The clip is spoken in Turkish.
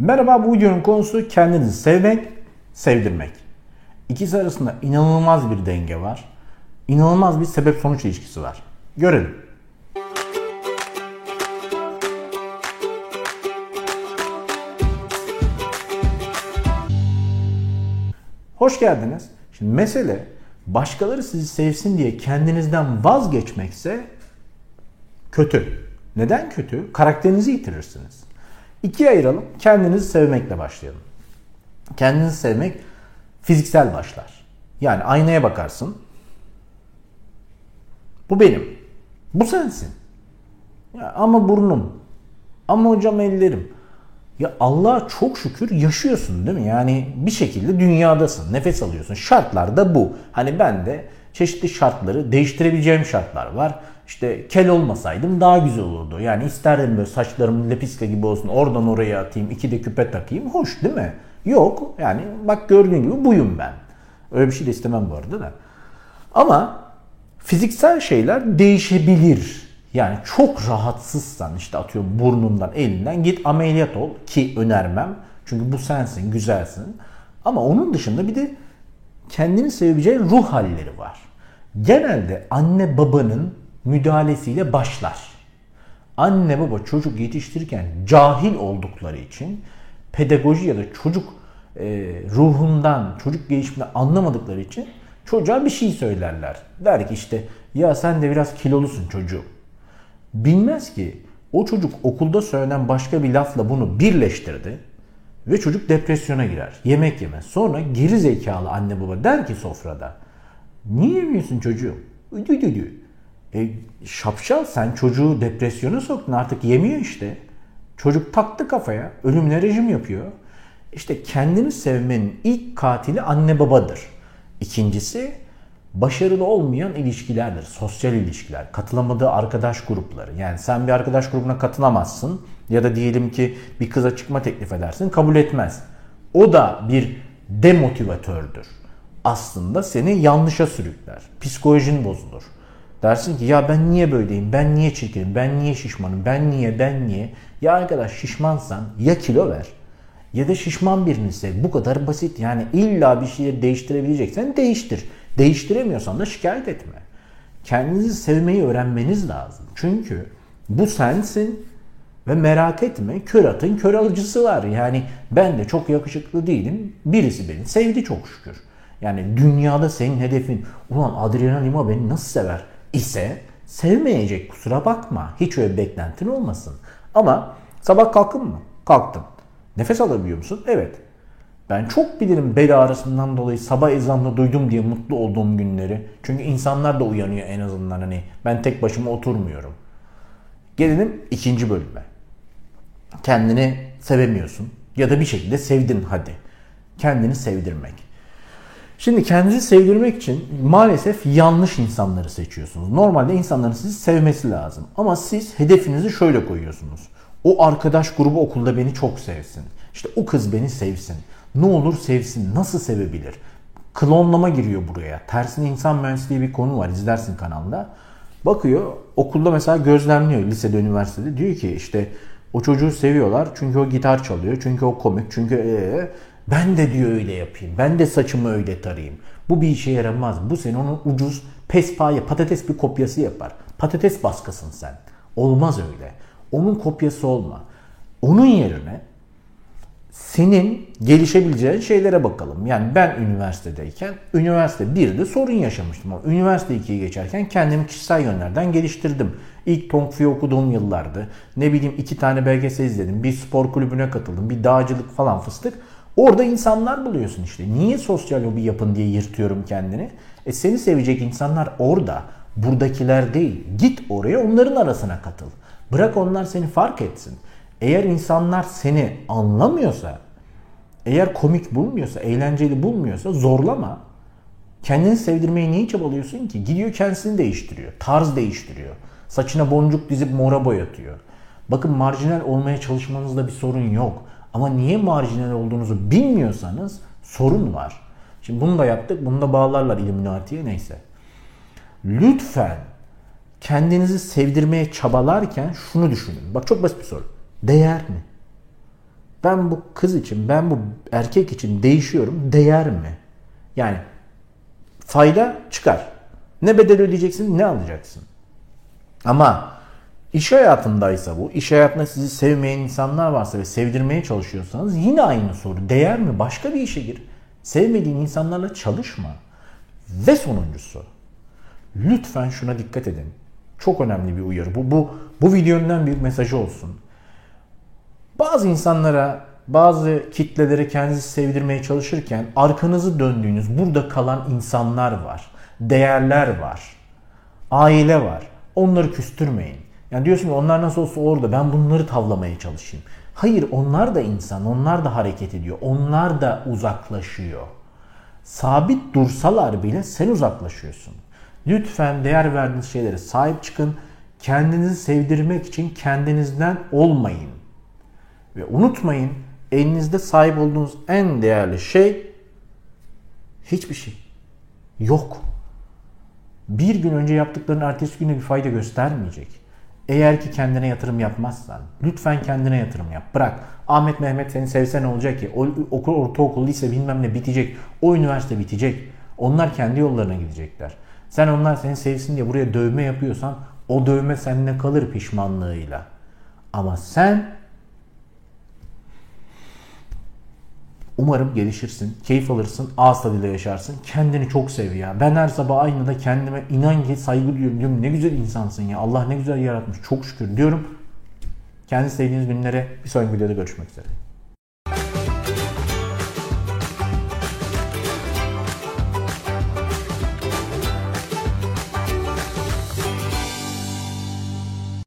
Merhaba bu videonun konusu kendinizi sevmek, sevdirmek. İkisi arasında inanılmaz bir denge var. İnanılmaz bir sebep sonuç ilişkisi var. Görelim. Hoş geldiniz. Şimdi mesele başkaları sizi sevsin diye kendinizden vazgeçmekse kötü. Neden kötü? Karakterinizi yitirirsiniz. İkiye ayıralım. Kendinizi sevmekle başlayalım. Kendinizi sevmek fiziksel başlar. Yani aynaya bakarsın. Bu benim. Bu sensin. Ya ama burnum. Ama hocam ellerim. Ya Allah'a çok şükür yaşıyorsun değil mi? Yani bir şekilde dünyadasın. Nefes alıyorsun. Şartlar da bu. Hani ben de çeşitli şartları değiştirebileceğim şartlar var. İşte kel olmasaydım daha güzel olurdu. Yani isterdim böyle saçlarım lepiska gibi olsun. Oradan oraya atayım. iki de küpe takayım. Hoş değil mi? Yok. Yani bak gördüğün gibi buyum ben. Öyle bir şey de istemem bu arada da. Ama fiziksel şeyler değişebilir. Yani çok rahatsızsan işte atıyorum burnundan elinden git ameliyat ol ki önermem. Çünkü bu sensin, güzelsin. Ama onun dışında bir de kendini sevebileceğin ruh halleri var. Genelde anne babanın müdahalesiyle başlar. Anne baba çocuk yetiştirirken cahil oldukları için pedagoji ya da çocuk e, ruhundan, çocuk gelişiminden anlamadıkları için çocuğa bir şey söylerler. Der ki işte ya sen de biraz kilolusun çocuğum. Bilmez ki o çocuk okulda söylenen başka bir lafla bunu birleştirdi ve çocuk depresyona girer. Yemek yemez. Sonra geri zekalı anne baba der ki sofrada niye yemiyorsun çocuğum? Üdü. E, şapşal sen çocuğu depresyona soktun artık yemiyor işte. Çocuk taktı kafaya ölümle rejim yapıyor. İşte kendini sevmenin ilk katili anne babadır. İkincisi başarılı olmayan ilişkilerdir. Sosyal ilişkiler, katılamadığı arkadaş grupları. Yani sen bir arkadaş grubuna katılamazsın ya da diyelim ki bir kıza çıkma teklif edersin kabul etmez. O da bir demotivatördür. Aslında seni yanlışa sürükler. Psikolojin bozulur. Dersin ki ya ben niye böyleyim, ben niye çirkinim, ben niye şişmanım, ben niye, ben niye. Ya arkadaş şişmansan ya kilo ver ya da şişman birini sev. Bu kadar basit. Yani illa bir şeyleri değiştirebileceksen değiştir. Değiştiremiyorsan da şikayet etme. Kendinizi sevmeyi öğrenmeniz lazım. Çünkü bu sensin ve merak etme kör atın kör alıcısı var. Yani ben de çok yakışıklı değilim. Birisi beni sevdi çok şükür. Yani dünyada senin hedefin ulan Adriana Lima beni nasıl sever ise sevmeyecek kusura bakma. Hiç öyle beklentin olmasın. Ama sabah kalktın mı? Kalktım. Nefes alabiliyor musun? Evet. Ben çok bilirim bel ağrısından dolayı sabah ezanını duydum diye mutlu olduğum günleri. Çünkü insanlar da uyanıyor en azından hani ben tek başıma oturmuyorum. Gelelim ikinci bölüme. Kendini sevemiyorsun ya da bir şekilde sevdin hadi. Kendini sevdirmek. Şimdi kendinizi sevdirmek için maalesef yanlış insanları seçiyorsunuz. Normalde insanların sizi sevmesi lazım. Ama siz hedefinizi şöyle koyuyorsunuz. O arkadaş grubu okulda beni çok sevsin. İşte o kız beni sevsin. Ne olur sevsin. Nasıl sevebilir? Klonlama giriyor buraya. Tersine insan mühendisliği bir konu var. İzlersin kanalda. Bakıyor okulda mesela gözlemliyor lisede, üniversitede. Diyor ki işte o çocuğu seviyorlar çünkü o gitar çalıyor, çünkü o komik, çünkü ee, ben de diyor öyle yapayım, ben de saçımı öyle tarayayım. Bu bir işe yaramaz. Bu senin onun ucuz pespaye, patates bir kopyası yapar. Patates baskısın sen. Olmaz öyle. Onun kopyası olma. Onun yerine senin gelişebileceğin şeylere bakalım. Yani ben üniversitedeyken üniversite 1'de sorun yaşamıştım. Üniversite 2'ye geçerken kendimi kişisel yönlerden geliştirdim. İlk Tongfi okuduğum yıllardı. Ne bileyim iki tane belgesel izledim. Bir spor kulübüne katıldım. Bir dağcılık falan fıstık. Orada insanlar buluyorsun işte. Niye sosyal lobi yapın diye yırtıyorum kendini? E seni sevecek insanlar orada. Buradakiler değil. Git oraya onların arasına katıl. Bırak onlar seni fark etsin. Eğer insanlar seni anlamıyorsa, eğer komik bulmuyorsa, eğlenceli bulmuyorsa zorlama. Kendini sevdirmeye niye çabalıyorsun ki? Gidiyor kendisini değiştiriyor. Tarz değiştiriyor. Saçına boncuk dizip mora boyatıyor. Bakın marjinal olmaya çalışmanızda bir sorun yok. Ama niye marjinal olduğunuzu bilmiyorsanız sorun var. Şimdi bunu da yaptık. Bunu da bağlarlar Illuminati'ye neyse. Lütfen kendinizi sevdirmeye çabalarken şunu düşünün. Bak çok basit bir soru. Değer mi? Ben bu kız için, ben bu erkek için değişiyorum. Değer mi? Yani fayda çıkar. Ne bedel ödeyeceksin, ne alacaksın. Ama iş hayatındaysa bu, iş hayatında sizi sevmeyen insanlar varsa ve sevdirmeye çalışıyorsanız yine aynı soru. Değer mi? Başka bir işe gir. Sevmediğin insanlarla çalışma. Ve sonuncusu. Lütfen şuna dikkat edin. Çok önemli bir uyarı. Bu, bu, bu videonun bir mesajı olsun. Bazı insanlara, bazı kitlelere kendinizi sevdirmeye çalışırken arkanızı döndüğünüz burada kalan insanlar var. Değerler var. Aile var. Onları küstürmeyin. Yani diyorsun ki onlar nasıl olsa orada ben bunları tavlamaya çalışayım. Hayır onlar da insan, onlar da hareket ediyor. Onlar da uzaklaşıyor. Sabit dursalar bile sen uzaklaşıyorsun. Lütfen değer verdiğiniz şeylere sahip çıkın. Kendinizi sevdirmek için kendinizden olmayın. Ve unutmayın elinizde sahip olduğunuz en değerli şey hiçbir şey. Yok. Bir gün önce yaptıkların ertesi güne bir fayda göstermeyecek. Eğer ki kendine yatırım yapmazsan lütfen kendine yatırım yap. Bırak Ahmet Mehmet seni sevse ne olacak ki? O, okul, ortaokul, lise bilmem ne bitecek. O üniversite bitecek. Onlar kendi yollarına gidecekler. Sen onlar seni sevsin diye buraya dövme yapıyorsan o dövme seninle kalır pişmanlığıyla. Ama sen Umarım gelişirsin, keyif alırsın, ağız tadıyla yaşarsın. Kendini çok sev ya. Ben her sabah aynada kendime inan ki saygı duyuyorum. Diyorum ne güzel insansın ya. Allah ne güzel yaratmış. Çok şükür diyorum. Kendi sevdiğiniz günlere bir sonraki videoda görüşmek üzere.